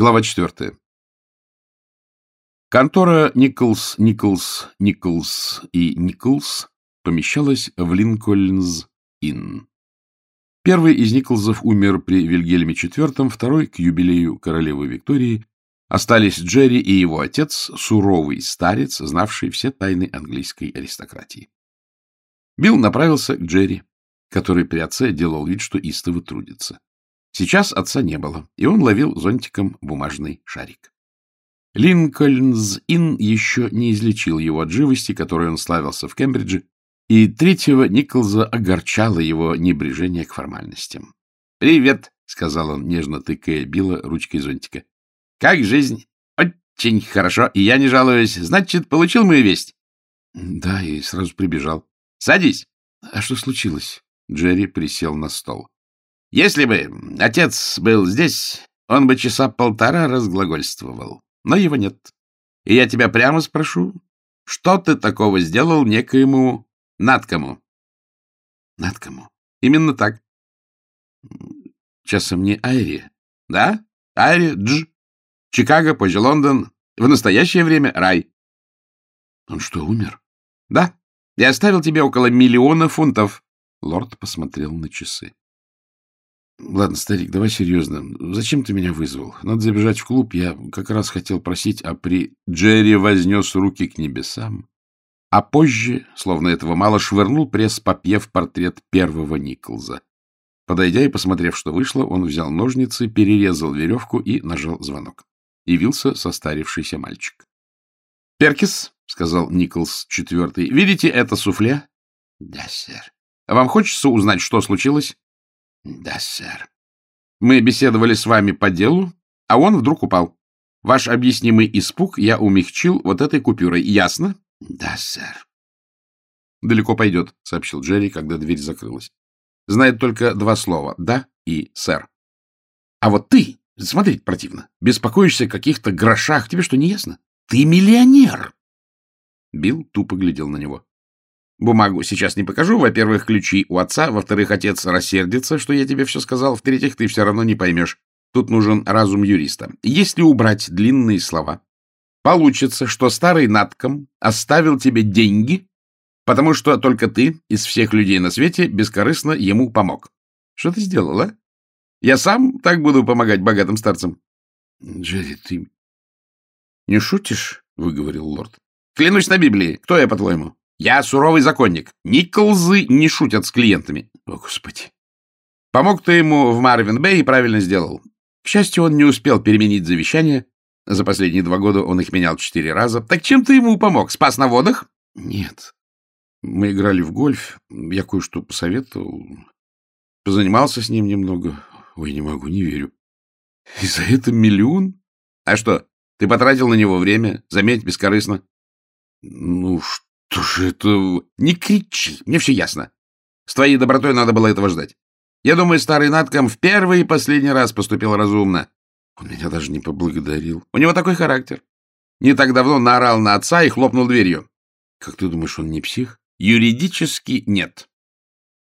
Глава четвертая. Контора Николс, Николс, Николс и Николс помещалась в Линкольнс-Инн. Первый из Николсов умер при Вильгельме IV, второй — к юбилею королевы Виктории. Остались Джерри и его отец, суровый старец, знавший все тайны английской аристократии. Билл направился к Джерри, который при отце делал вид, что истово трудится. Сейчас отца не было, и он ловил зонтиком бумажный шарик. Линкольнс-Инн еще не излечил его от живости, которой он славился в Кембридже, и третьего Николза огорчало его небрежение к формальностям. — Привет, — сказал он, нежно тыкая Билла ручкой зонтика. — Как жизнь? Очень хорошо, и я не жалуюсь. Значит, получил мою весть? — Да, и сразу прибежал. — Садись. — А что случилось? Джерри присел на стол. Если бы отец был здесь, он бы часа полтора разглагольствовал. Но его нет. И я тебя прямо спрошу, что ты такого сделал некоему Надкому? Надкому. Именно так. Часом не Айри. Да? Айри, Дж. Чикаго, позже Лондон. В настоящее время рай. Он что, умер? Да. Я оставил тебе около миллиона фунтов. Лорд посмотрел на часы. — Ладно, старик, давай серьезно. Зачем ты меня вызвал? Надо забежать в клуб. Я как раз хотел просить, а при... Джерри вознес руки к небесам, а позже, словно этого мало, швырнул пресс-папье в портрет первого Николза. Подойдя и посмотрев, что вышло, он взял ножницы, перерезал веревку и нажал звонок. Явился состарившийся мальчик. — Перкис, — сказал Николс четвертый, — видите это суфле? — Да, сэр. — Вам хочется узнать, что случилось? — Да, сэр. Мы беседовали с вами по делу, а он вдруг упал. Ваш объяснимый испуг я умягчил вот этой купюрой. Ясно? — Да, сэр. — Далеко пойдет, — сообщил Джерри, когда дверь закрылась. — Знает только два слова «да» и «сэр». — А вот ты, смотреть противно, беспокоишься о каких-то грошах. Тебе что, не ясно? Ты миллионер! Билл тупо глядел на него. Бумагу сейчас не покажу. Во-первых, ключи у отца. Во-вторых, отец рассердится, что я тебе все сказал. В-третьих, ты все равно не поймешь. Тут нужен разум юриста. Если убрать длинные слова, получится, что старый надком оставил тебе деньги, потому что только ты из всех людей на свете бескорыстно ему помог. Что ты сделал, а? Я сам так буду помогать богатым старцам. — Джерри, ты не шутишь? — выговорил лорд. — Клянусь на Библии. Кто я, по-твоему? Я суровый законник. Николзы не шутят с клиентами. О, Господи. Помог ты ему в Марвин-Бэй и правильно сделал. К счастью, он не успел переменить завещание. За последние два года он их менял четыре раза. Так чем ты ему помог? Спас на водах? Нет. Мы играли в гольф. Я кое-что посоветовал. Позанимался с ним немного. Ой, не могу, не верю. И за это миллион? А что, ты потратил на него время? Заметь, бескорыстно. Ну, что? Что же это... Не кричи, мне все ясно. С твоей добротой надо было этого ждать. Я думаю, старый Натком в первый и последний раз поступил разумно. Он меня даже не поблагодарил. У него такой характер. Не так давно наорал на отца и хлопнул дверью. Как ты думаешь, он не псих? Юридически нет.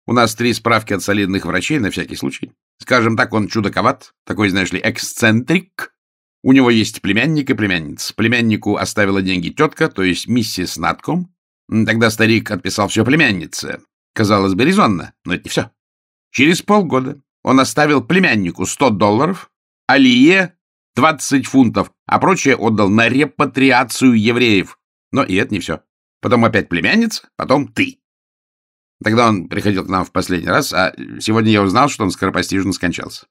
У нас три справки от солидных врачей на всякий случай. Скажем так, он чудаковат, такой, знаешь ли, эксцентрик. У него есть племянник и племянница. Племяннику оставила деньги тетка, то есть миссис Натком, Тогда старик отписал все племяннице. Казалось бы, резонно, но это не все. Через полгода он оставил племяннику 100 долларов, Алие 20 фунтов, а прочее отдал на репатриацию евреев. Но и это не все. Потом опять племянница, потом ты. Тогда он приходил к нам в последний раз, а сегодня я узнал, что он скоропостижно скончался.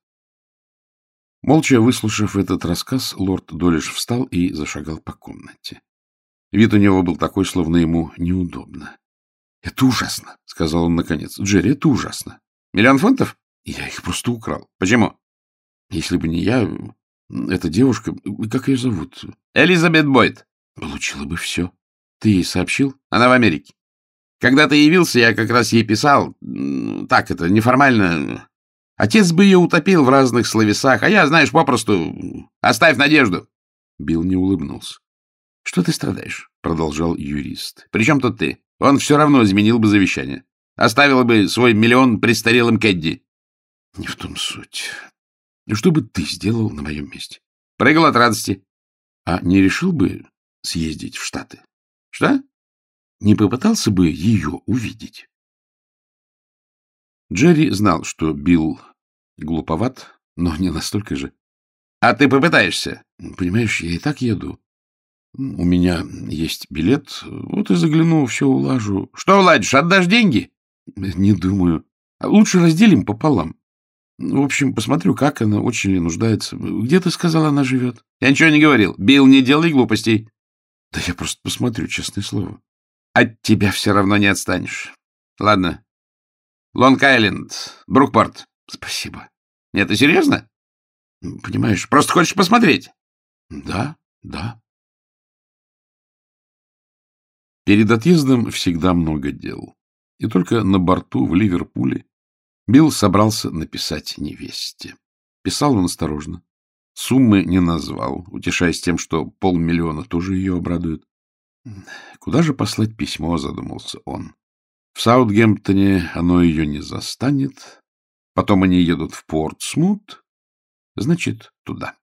Молча выслушав этот рассказ, лорд Долиш встал и зашагал по комнате. Вид у него был такой, словно ему неудобно. — Это ужасно, — сказал он наконец. — Джерри, это ужасно. — Миллион фунтов? Я их просто украл. — Почему? — Если бы не я, эта девушка... Как ее зовут? — Элизабет Бойд. — Получила бы все. Ты ей сообщил? Она в Америке. Когда ты явился, я как раз ей писал. Так это, неформально. Отец бы ее утопил в разных словесах, а я, знаешь, попросту... Оставь надежду. Билл не улыбнулся. — Что ты страдаешь? — продолжал юрист. — Причем тут ты? Он все равно изменил бы завещание. Оставил бы свой миллион престарелым Кэдди. — Не в том суть. Что бы ты сделал на моем месте? Прыгал от радости. А не решил бы съездить в Штаты? Что? Не попытался бы ее увидеть? Джерри знал, что Билл глуповат, но не настолько же. — А ты попытаешься? — Понимаешь, я и так еду. У меня есть билет, вот и загляну, все улажу. — Что уладишь, отдашь деньги? — Не думаю. Лучше разделим пополам. В общем, посмотрю, как она, очень ли нуждается. Где ты сказала, она живет? — Я ничего не говорил. Билл, не делай глупостей. — Да я просто посмотрю, честное слово. — От тебя все равно не отстанешь. Ладно. Лонг-Айленд, Брукпорт. — Спасибо. — Нет, ты серьезно? — Понимаешь, просто хочешь посмотреть? — Да, да. Перед отъездом всегда много дел. И только на борту в Ливерпуле Билл собрался написать невесте. Писал он осторожно. Суммы не назвал, утешаясь тем, что полмиллиона тоже ее обрадует. Куда же послать письмо, задумался он. В Саутгемптоне оно ее не застанет. Потом они едут в Портсмут. Значит, туда.